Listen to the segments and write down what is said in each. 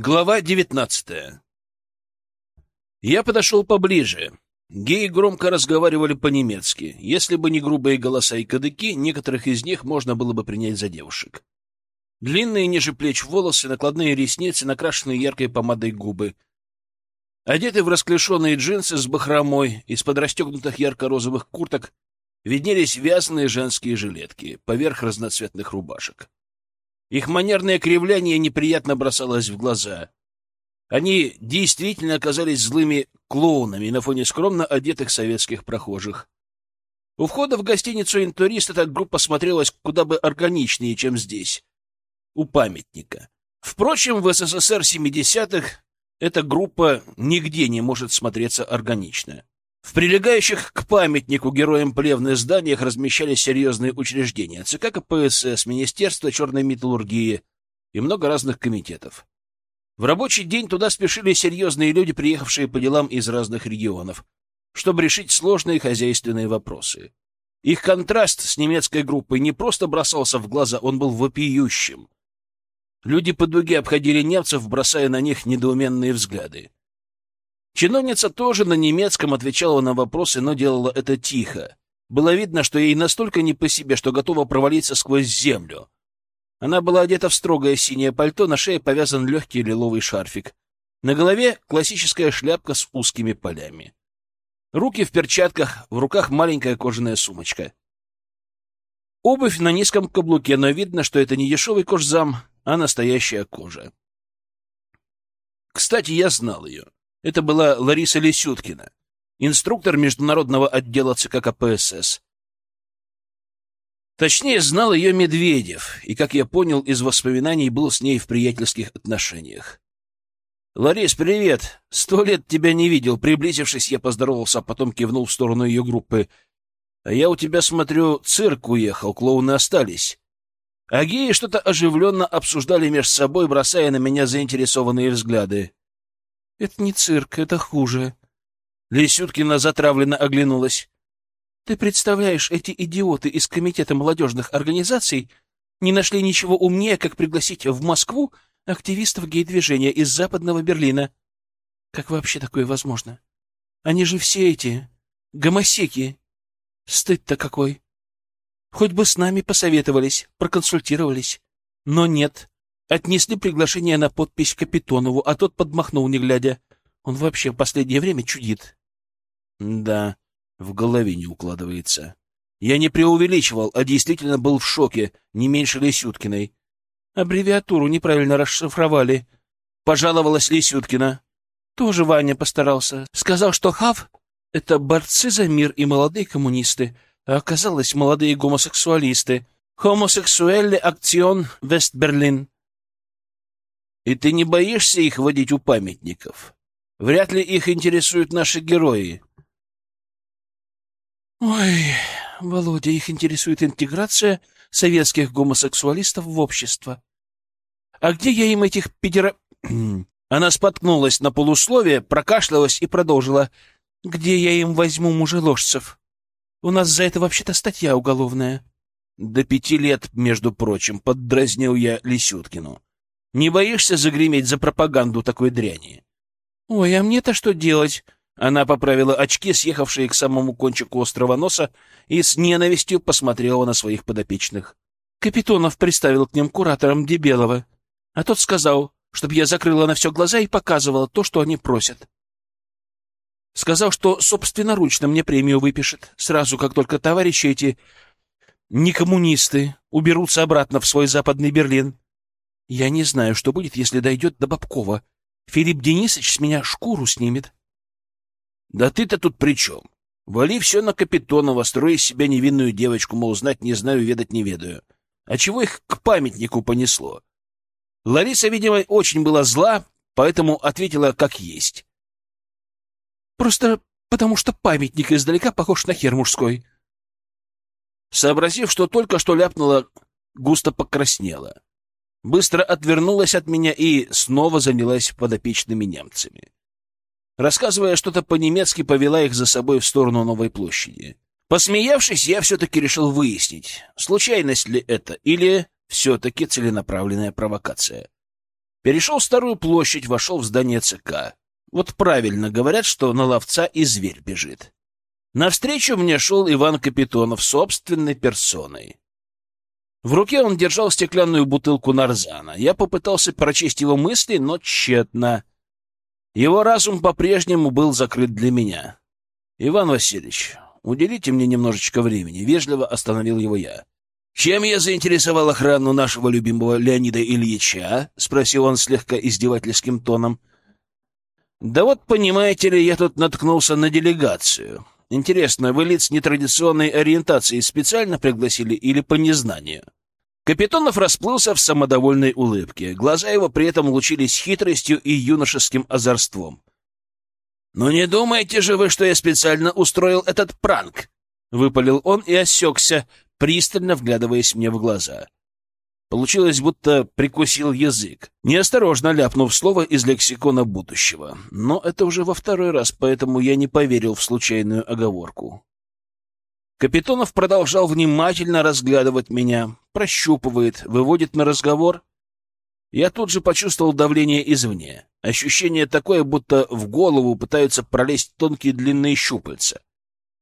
Глава девятнадцатая Я подошел поближе. Геи громко разговаривали по-немецки. Если бы не грубые голоса и кадыки, некоторых из них можно было бы принять за девушек. Длинные ниже плеч волосы, накладные ресницы, накрашенные яркой помадой губы. Одеты в расклешенные джинсы с бахромой, из-под расстегнутых ярко-розовых курток виднелись вязаные женские жилетки поверх разноцветных рубашек. Их манерное кривляние неприятно бросалось в глаза. Они действительно оказались злыми клоунами на фоне скромно одетых советских прохожих. У входа в гостиницу «Интурист» эта группа смотрелась куда бы органичнее, чем здесь, у памятника. Впрочем, в СССР 70-х эта группа нигде не может смотреться органично. В прилегающих к памятнику героям плевных зданиях размещались серьезные учреждения — ЦК КПСС, Министерство черной металлургии и много разных комитетов. В рабочий день туда спешили серьезные люди, приехавшие по делам из разных регионов, чтобы решить сложные хозяйственные вопросы. Их контраст с немецкой группой не просто бросался в глаза, он был вопиющим. Люди по дуге обходили немцев, бросая на них недоуменные взгляды. Чиновница тоже на немецком отвечала на вопросы, но делала это тихо. Было видно, что ей настолько не по себе, что готова провалиться сквозь землю. Она была одета в строгое синее пальто, на шее повязан легкий лиловый шарфик. На голове классическая шляпка с узкими полями. Руки в перчатках, в руках маленькая кожаная сумочка. Обувь на низком каблуке, но видно, что это не дешевый кожзам, а настоящая кожа. Кстати, я знал ее. Это была Лариса Лисюткина, инструктор международного отдела ЦК КПСС. Точнее, знал ее Медведев, и, как я понял из воспоминаний, был с ней в приятельских отношениях. «Ларис, привет! Сто лет тебя не видел!» Приблизившись, я поздоровался, а потом кивнул в сторону ее группы. «А я у тебя, смотрю, цирк уехал, клоуны остались». А геи что-то оживленно обсуждали между собой, бросая на меня заинтересованные взгляды. Это не цирк, это хуже. Лисюткина затравленно оглянулась. Ты представляешь, эти идиоты из Комитета молодежных организаций не нашли ничего умнее, как пригласить в Москву активистов гей-движения из Западного Берлина. Как вообще такое возможно? Они же все эти гомосеки. Стыд-то какой. Хоть бы с нами посоветовались, проконсультировались. Но нет. Отнесли приглашение на подпись Капитонову, а тот подмахнул, не глядя. Он вообще в последнее время чудит. Да, в голове не укладывается. Я не преувеличивал, а действительно был в шоке, не меньше Лисюткиной. Аббревиатуру неправильно расшифровали. Пожаловалась Лисюткина. Тоже Ваня постарался. Сказал, что ХАВ — это борцы за мир и молодые коммунисты, а оказалось молодые гомосексуалисты. Хомосексуэлли акцион Вест-Берлин. И ты не боишься их водить у памятников? Вряд ли их интересуют наши герои. Ой, Володя, их интересует интеграция советских гомосексуалистов в общество. А где я им этих педера... Она споткнулась на полусловие, прокашлялась и продолжила. Где я им возьму мужеложцев? У нас за это вообще-то статья уголовная. До пяти лет, между прочим, поддразнил я Лисюткину. Не боишься загреметь за пропаганду такой дряни? — Ой, а мне-то что делать? Она поправила очки, съехавшие к самому кончику острого носа, и с ненавистью посмотрела на своих подопечных. Капитонов приставил к ним куратором Дебелова, а тот сказал, чтобы я закрыла на все глаза и показывала то, что они просят. Сказал, что собственноручно мне премию выпишет, сразу как только товарищи эти не коммунисты уберутся обратно в свой западный Берлин. Я не знаю, что будет, если дойдет до Бабкова. Филипп Денисович с меня шкуру снимет. Да ты-то тут при чем? Вали все на Капитонова, строй из себя невинную девочку, мол, знать не знаю, ведать не ведаю. А чего их к памятнику понесло? Лариса, видимо, очень была зла, поэтому ответила как есть. Просто потому что памятник издалека похож на хер мужской. Сообразив, что только что ляпнула, густо покраснела быстро отвернулась от меня и снова занялась подопечными немцами. Рассказывая что-то по-немецки, повела их за собой в сторону новой площади. Посмеявшись, я все-таки решил выяснить, случайность ли это или все-таки целенаправленная провокация. Перешел старую площадь, вошел в здание ЦК. Вот правильно говорят, что на ловца и зверь бежит. Навстречу мне шел Иван Капитонов собственной персоной. В руке он держал стеклянную бутылку нарзана. Я попытался прочесть его мысли, но тщетно. Его разум по-прежнему был закрыт для меня. «Иван Васильевич, уделите мне немножечко времени», — вежливо остановил его я. «Чем я заинтересовал охрану нашего любимого Леонида Ильича?» — спросил он слегка издевательским тоном. «Да вот, понимаете ли, я тут наткнулся на делегацию. Интересно, вы лиц нетрадиционной ориентации специально пригласили или по незнанию?» Капитонов расплылся в самодовольной улыбке. Глаза его при этом лучились хитростью и юношеским озорством. «Ну не думаете же вы, что я специально устроил этот пранк?» — выпалил он и осекся, пристально вглядываясь мне в глаза. Получилось, будто прикусил язык, неосторожно ляпнув слово из лексикона будущего. Но это уже во второй раз, поэтому я не поверил в случайную оговорку. Капитонов продолжал внимательно разглядывать меня, прощупывает, выводит на разговор. Я тут же почувствовал давление извне. Ощущение такое, будто в голову пытаются пролезть тонкие длинные щупальца.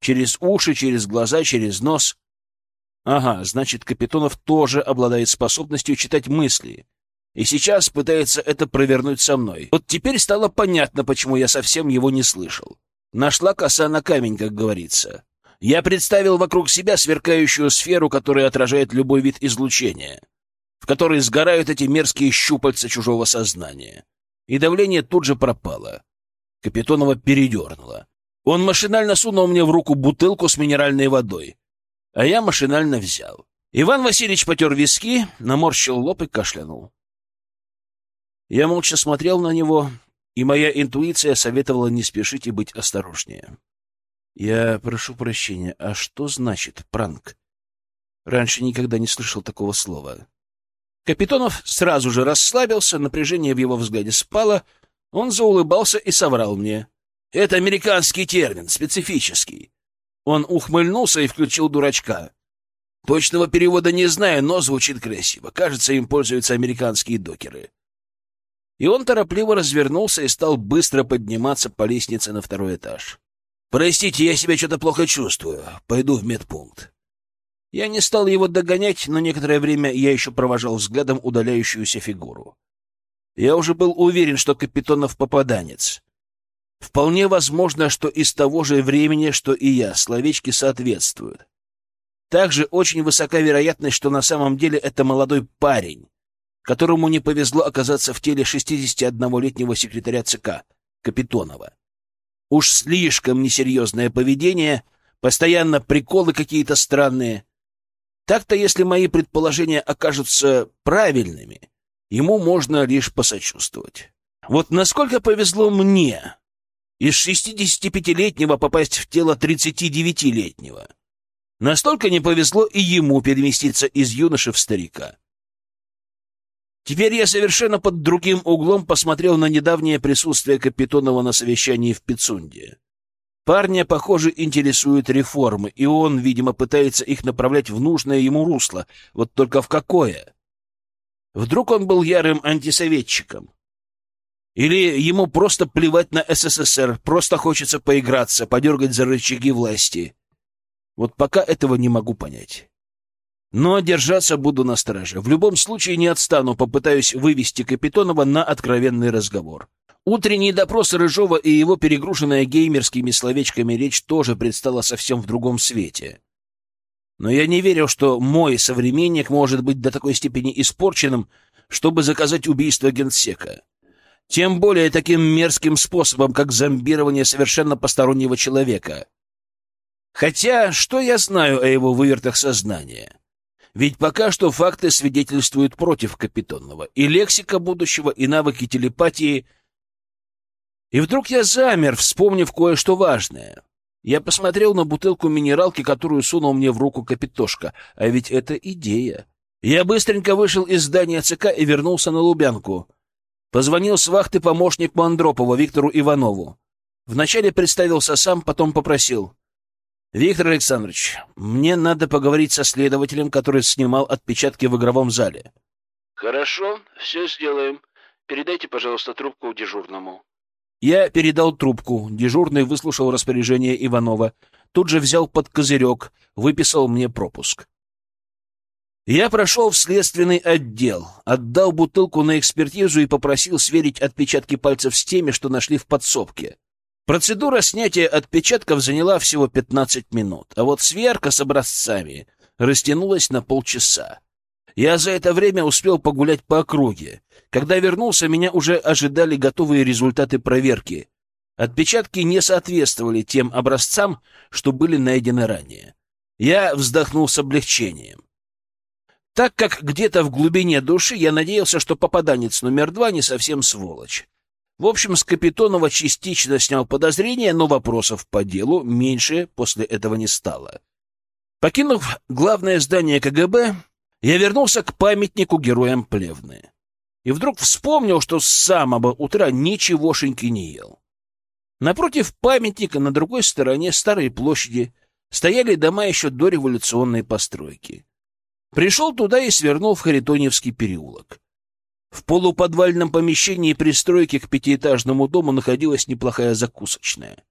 Через уши, через глаза, через нос. Ага, значит, Капитонов тоже обладает способностью читать мысли. И сейчас пытается это провернуть со мной. Вот теперь стало понятно, почему я совсем его не слышал. Нашла коса на камень, как говорится. Я представил вокруг себя сверкающую сферу, которая отражает любой вид излучения, в которой сгорают эти мерзкие щупальца чужого сознания. И давление тут же пропало. Капитонова передернуло. Он машинально сунул мне в руку бутылку с минеральной водой а я машинально взял. Иван Васильевич потер виски, наморщил лоб и кашлянул. Я молча смотрел на него, и моя интуиция советовала не спешить и быть осторожнее. Я прошу прощения, а что значит пранк? Раньше никогда не слышал такого слова. Капитонов сразу же расслабился, напряжение в его взгляде спало, он заулыбался и соврал мне. Это американский термин, специфический. Он ухмыльнулся и включил дурачка. Точного перевода не знаю, но звучит красиво. Кажется, им пользуются американские докеры. И он торопливо развернулся и стал быстро подниматься по лестнице на второй этаж. «Простите, я себя что-то плохо чувствую. Пойду в медпункт». Я не стал его догонять, но некоторое время я еще провожал взглядом удаляющуюся фигуру. Я уже был уверен, что Капитонов попаданец. Вполне возможно, что из того же времени, что и я, словечки соответствуют. Также очень высока вероятность, что на самом деле это молодой парень, которому не повезло оказаться в теле 61-летнего секретаря ЦК, Капитонова. Уж слишком несерьезное поведение, постоянно приколы какие-то странные. Так-то, если мои предположения окажутся правильными, ему можно лишь посочувствовать. Вот насколько повезло мне, из 65-летнего попасть в тело 39-летнего. Настолько не повезло и ему переместиться из юноши в старика. Теперь я совершенно под другим углом посмотрел на недавнее присутствие Капитонова на совещании в Пицунде. Парня, похоже, интересуют реформы, и он, видимо, пытается их направлять в нужное ему русло. Вот только в какое? Вдруг он был ярым антисоветчиком? Или ему просто плевать на СССР, просто хочется поиграться, подергать за рычаги власти. Вот пока этого не могу понять. Но держаться буду на страже. В любом случае не отстану, попытаюсь вывести Капитонова на откровенный разговор. Утренний допрос Рыжова и его перегруженная геймерскими словечками речь тоже предстала совсем в другом свете. Но я не верил, что мой современник может быть до такой степени испорченным, чтобы заказать убийство генсека. Тем более таким мерзким способом, как зомбирование совершенно постороннего человека. Хотя, что я знаю о его вывертах сознания? Ведь пока что факты свидетельствуют против Капитонного. И лексика будущего, и навыки телепатии. И вдруг я замер, вспомнив кое-что важное. Я посмотрел на бутылку минералки, которую сунул мне в руку Капитошка. А ведь это идея. Я быстренько вышел из здания ЦК и вернулся на Лубянку. Позвонил с вахты помощнику Андропова Виктору Иванову. Вначале представился сам, потом попросил. «Виктор Александрович, мне надо поговорить со следователем, который снимал отпечатки в игровом зале». «Хорошо, все сделаем. Передайте, пожалуйста, трубку дежурному. Я передал трубку. Дежурный выслушал распоряжение Иванова. Тут же взял под козырек, выписал мне пропуск. Я прошел в следственный отдел, отдал бутылку на экспертизу и попросил сверить отпечатки пальцев с теми, что нашли в подсобке. Процедура снятия отпечатков заняла всего 15 минут, а вот сверка с образцами растянулась на полчаса. Я за это время успел погулять по округе. Когда вернулся, меня уже ожидали готовые результаты проверки. Отпечатки не соответствовали тем образцам, что были найдены ранее. Я вздохнул с облегчением. Так как где-то в глубине души я надеялся, что попаданец номер два не совсем сволочь. В общем, с Капитонова частично снял подозрения, но вопросов по делу меньше после этого не стало. Покинув главное здание КГБ, я вернулся к памятнику героям Плевны. И вдруг вспомнил, что с самого утра ничегошеньки не ел. Напротив памятника на другой стороне старой площади стояли дома еще до революционной постройки. Пришел туда и свернул в Харитоневский переулок. В полуподвальном помещении пристройки к пятиэтажному дому находилась неплохая закусочная.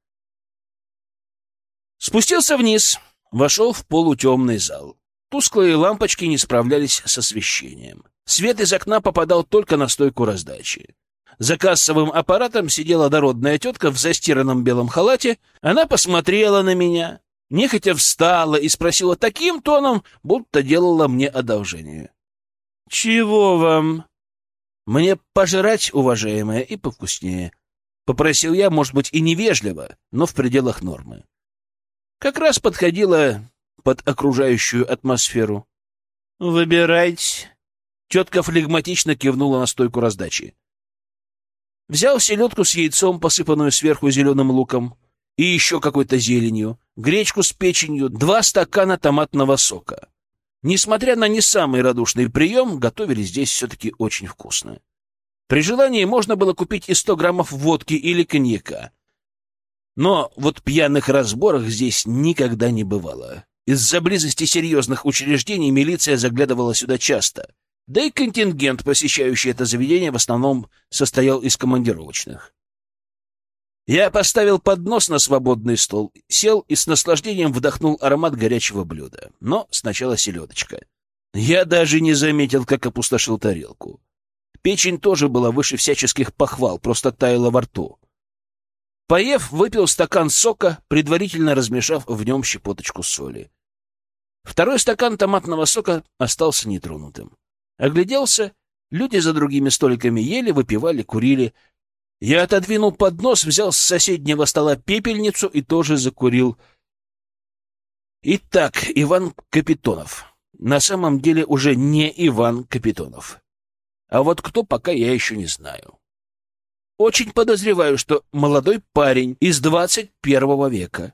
Спустился вниз, вошел в полутемный зал. Тусклые лампочки не справлялись с освещением. Свет из окна попадал только на стойку раздачи. За кассовым аппаратом сидела дородная тетка в застиранном белом халате. Она посмотрела на меня, нехотя встала и спросила таким тоном, будто делала мне одолжение. — Чего вам? — Мне пожрать, уважаемая, и повкуснее. Попросил я, может быть, и невежливо, но в пределах нормы. Как раз подходила под окружающую атмосферу. — Выбирайте. Тетка флегматично кивнула на стойку раздачи. Взял селедку с яйцом, посыпанную сверху зеленым луком, и еще какой-то зеленью, гречку с печенью, два стакана томатного сока. Несмотря на не самый радушный прием, готовили здесь все-таки очень вкусно. При желании можно было купить и сто граммов водки или коньяка. Но вот пьяных разборах здесь никогда не бывало. Из-за близости серьезных учреждений милиция заглядывала сюда часто. Да и контингент, посещающий это заведение, в основном состоял из командировочных. Я поставил поднос на свободный стол, сел и с наслаждением вдохнул аромат горячего блюда. Но сначала селедочка. Я даже не заметил, как опустошил тарелку. Печень тоже была выше всяческих похвал, просто таяла во рту. Поев, выпил стакан сока, предварительно размешав в нем щепоточку соли. Второй стакан томатного сока остался нетронутым. Огляделся, люди за другими столиками ели, выпивали, курили, я отодвинул поднос, взял с соседнего стола пепельницу и тоже закурил. Итак, Иван Капитонов. На самом деле уже не Иван Капитонов. А вот кто, пока я еще не знаю. Очень подозреваю, что молодой парень из 21 века.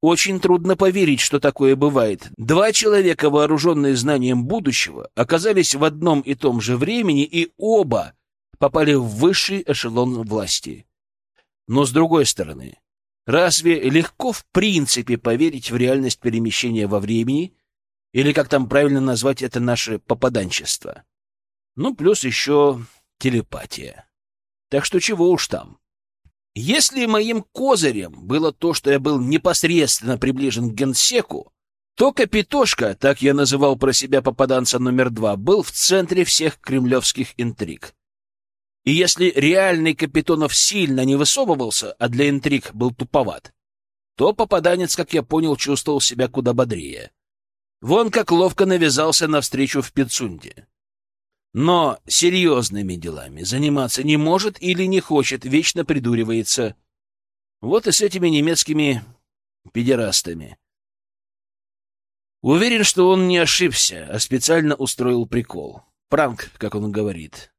Очень трудно поверить, что такое бывает. Два человека, вооруженные знанием будущего, оказались в одном и том же времени, и оба попали в высший эшелон власти. Но с другой стороны, разве легко в принципе поверить в реальность перемещения во времени, или как там правильно назвать это наше попаданчество? Ну, плюс еще телепатия. Так что чего уж там. Если моим козырем было то, что я был непосредственно приближен к генсеку, то Капитошка, так я называл про себя попаданца номер два, был в центре всех кремлевских интриг. И если реальный Капитонов сильно не высовывался, а для интриг был туповат, то попаданец, как я понял, чувствовал себя куда бодрее. Вон как ловко навязался навстречу в Пицунде. Но серьезными делами заниматься не может или не хочет, вечно придуривается. Вот и с этими немецкими педерастами. Уверен, что он не ошибся, а специально устроил прикол. Пранк, как он говорит.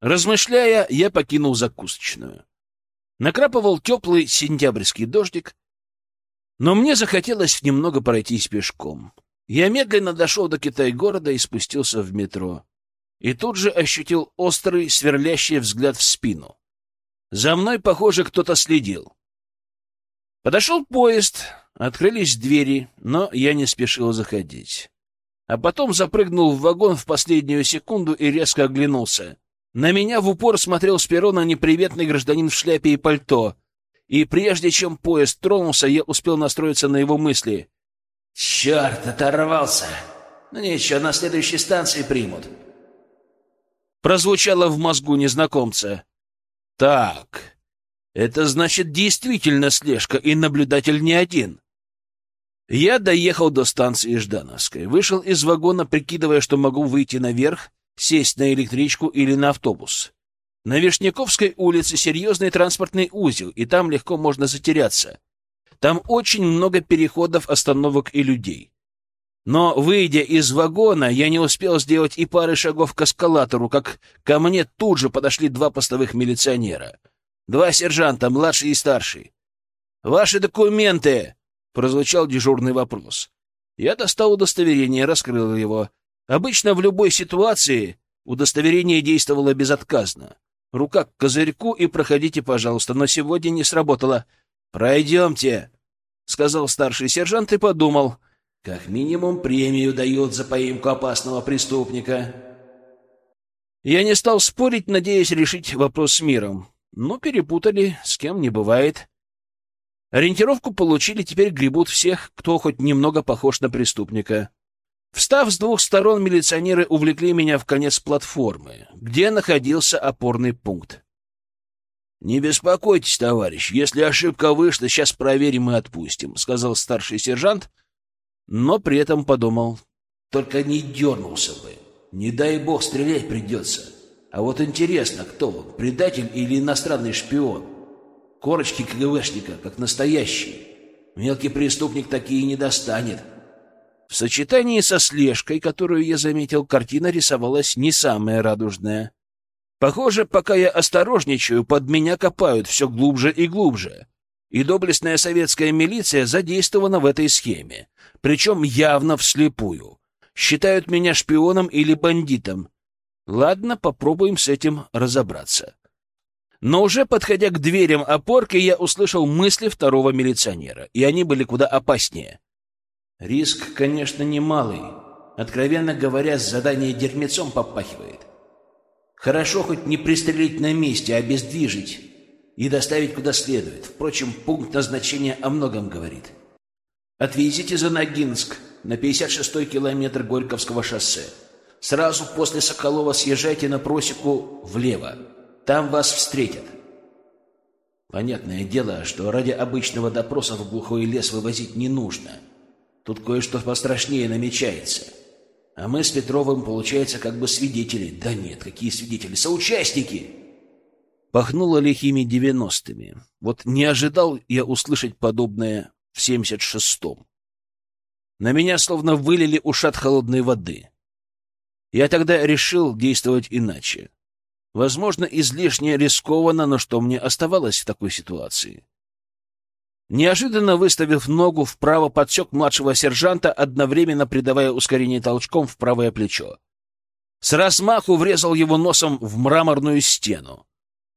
Размышляя, я покинул закусочную. Накрапывал теплый сентябрьский дождик, но мне захотелось немного пройтись пешком. Я медленно дошел до Китай-города и спустился в метро. И тут же ощутил острый, сверлящий взгляд в спину. За мной, похоже, кто-то следил. Подошел поезд, открылись двери, но я не спешил заходить. А потом запрыгнул в вагон в последнюю секунду и резко оглянулся. На меня в упор смотрел с перрона неприветный гражданин в шляпе и пальто, и прежде чем поезд тронулся, я успел настроиться на его мысли. «Черт, оторвался! Ну ничего, на следующей станции примут». Прозвучало в мозгу незнакомца. «Так, это значит действительно слежка, и наблюдатель не один». Я доехал до станции Ждановской, вышел из вагона, прикидывая, что могу выйти наверх, сесть на электричку или на автобус. На Вишняковской улице серьезный транспортный узел, и там легко можно затеряться. Там очень много переходов, остановок и людей. Но, выйдя из вагона, я не успел сделать и пары шагов к эскалатору, как ко мне тут же подошли два постовых милиционера. Два сержанта, младший и старший. «Ваши документы!» — прозвучал дежурный вопрос. Я достал удостоверение, раскрыл его. Обычно в любой ситуации удостоверение действовало безотказно. Рука к козырьку и проходите, пожалуйста, но сегодня не сработало. Пройдемте, — сказал старший сержант и подумал. Как минимум премию дают за поимку опасного преступника. Я не стал спорить, надеясь решить вопрос с миром. Но перепутали, с кем не бывает. Ориентировку получили, теперь гребут всех, кто хоть немного похож на преступника. Встав с двух сторон, милиционеры увлекли меня в конец платформы, где находился опорный пункт. «Не беспокойтесь, товарищ, если ошибка вышла, сейчас проверим и отпустим», — сказал старший сержант, но при этом подумал. «Только не дернулся бы. Не дай бог, стрелять придется. А вот интересно, кто он, предатель или иностранный шпион? Корочки КГБшника, как настоящие. Мелкий преступник такие не достанет». В сочетании со слежкой, которую я заметил, картина рисовалась не самая радужная. Похоже, пока я осторожничаю, под меня копают все глубже и глубже. И доблестная советская милиция задействована в этой схеме, причем явно вслепую. Считают меня шпионом или бандитом. Ладно, попробуем с этим разобраться. Но уже подходя к дверям опорки, я услышал мысли второго милиционера, и они были куда опаснее. Риск, конечно, немалый. Откровенно говоря, задание дерьмецом попахивает. Хорошо хоть не пристрелить на месте, а обездвижить и доставить куда следует. Впрочем, пункт назначения о многом говорит. Отвезите за Ногинск на 56-й километр Горьковского шоссе. Сразу после Соколова съезжайте на просеку влево. Там вас встретят. Понятное дело, что ради обычного допроса в глухой лес вывозить не нужно — Тут кое-что пострашнее намечается. А мы с Петровым, получается, как бы свидетели. Да нет, какие свидетели? Соучастники!» Пахнуло лихими девяностыми. Вот не ожидал я услышать подобное в семьдесят шестом. На меня словно вылили ушат холодной воды. Я тогда решил действовать иначе. Возможно, излишне рискованно, но что мне оставалось в такой ситуации? Неожиданно выставив ногу вправо, подсек младшего сержанта, одновременно придавая ускорение толчком в правое плечо. С размаху врезал его носом в мраморную стену.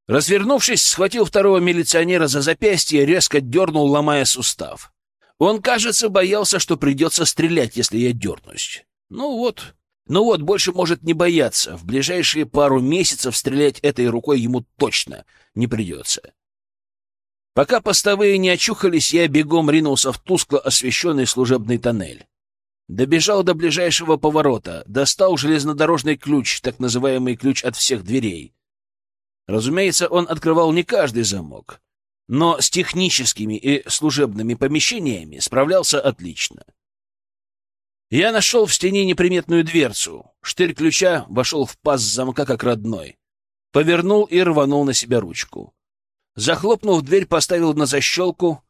Развернувшись, схватил второго милиционера за запястье резко дернул, ломая сустав. Он, кажется, боялся, что придется стрелять, если я дернусь. Ну вот, ну вот, больше может не бояться. В ближайшие пару месяцев стрелять этой рукой ему точно не придется. Пока постовые не очухались, я бегом ринулся в тускло освещенный служебный тоннель. Добежал до ближайшего поворота, достал железнодорожный ключ, так называемый ключ от всех дверей. Разумеется, он открывал не каждый замок, но с техническими и служебными помещениями справлялся отлично. Я нашел в стене неприметную дверцу. Штырь ключа вошел в паз замка как родной. Повернул и рванул на себя ручку. Захлопнув дверь, поставил на защелку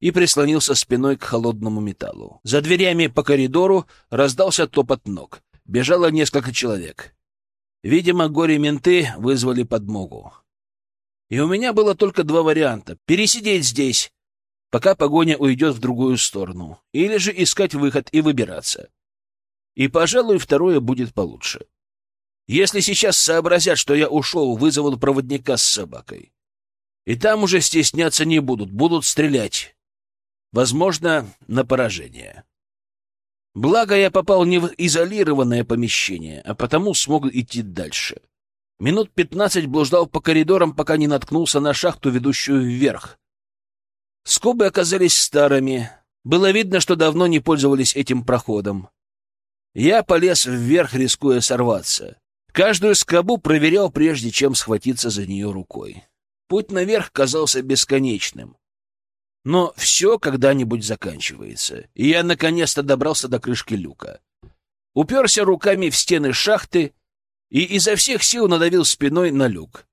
и прислонился спиной к холодному металлу. За дверями по коридору раздался топот ног. Бежало несколько человек. Видимо, горе-менты вызвали подмогу. И у меня было только два варианта — пересидеть здесь, пока погоня уйдет в другую сторону, или же искать выход и выбираться. И, пожалуй, второе будет получше. Если сейчас сообразят, что я ушел, вызовут проводника с собакой. И там уже стесняться не будут, будут стрелять. Возможно, на поражение. Благо, я попал не в изолированное помещение, а потому смог идти дальше. Минут пятнадцать блуждал по коридорам, пока не наткнулся на шахту, ведущую вверх. Скобы оказались старыми. Было видно, что давно не пользовались этим проходом. Я полез вверх, рискуя сорваться. Каждую скобу проверял, прежде чем схватиться за нее рукой. Путь наверх казался бесконечным. Но все когда-нибудь заканчивается, и я наконец-то добрался до крышки люка. Уперся руками в стены шахты и изо всех сил надавил спиной на люк.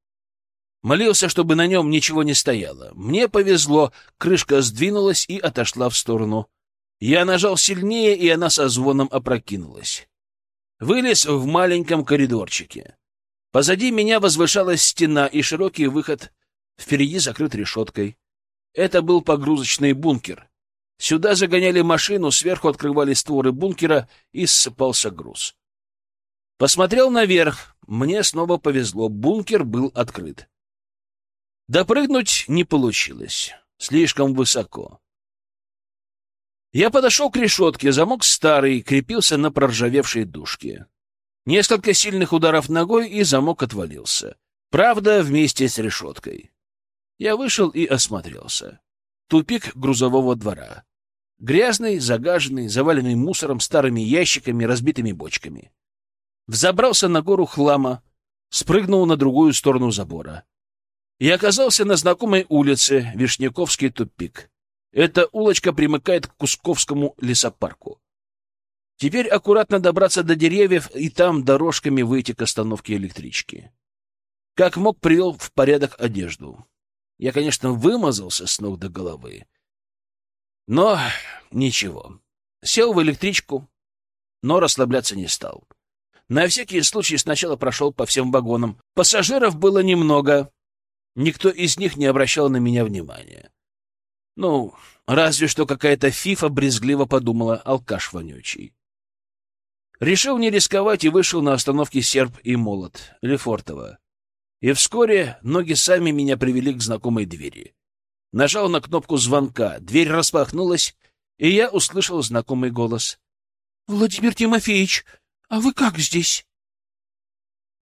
Молился, чтобы на нем ничего не стояло. Мне повезло, крышка сдвинулась и отошла в сторону. Я нажал сильнее, и она со звоном опрокинулась. Вылез в маленьком коридорчике. Позади меня возвышалась стена и широкий выход, впереди закрыт решеткой. Это был погрузочный бункер. Сюда загоняли машину, сверху открывали створы бункера, и ссыпался груз. Посмотрел наверх. Мне снова повезло. Бункер был открыт. Допрыгнуть не получилось. Слишком высоко. Я подошел к решетке. Замок старый, крепился на проржавевшей дужке. Несколько сильных ударов ногой, и замок отвалился. Правда, вместе с решеткой. Я вышел и осмотрелся. Тупик грузового двора. Грязный, загаженный, заваленный мусором, старыми ящиками, разбитыми бочками. Взобрался на гору хлама, спрыгнул на другую сторону забора. И оказался на знакомой улице, Вишняковский тупик. Эта улочка примыкает к Кусковскому лесопарку. Теперь аккуратно добраться до деревьев и там дорожками выйти к остановке электрички. Как мог, привел в порядок одежду. Я, конечно, вымазался с ног до головы. Но ничего. Сел в электричку, но расслабляться не стал. На всякий случай сначала прошел по всем вагонам. Пассажиров было немного. Никто из них не обращал на меня внимания. Ну, разве что какая-то фифа брезгливо подумала, алкаш вонючий. Решил не рисковать и вышел на остановке «Серп и молот» Лефортово. И вскоре ноги сами меня привели к знакомой двери. Нажал на кнопку звонка, дверь распахнулась, и я услышал знакомый голос. — Владимир Тимофеевич, а вы как здесь?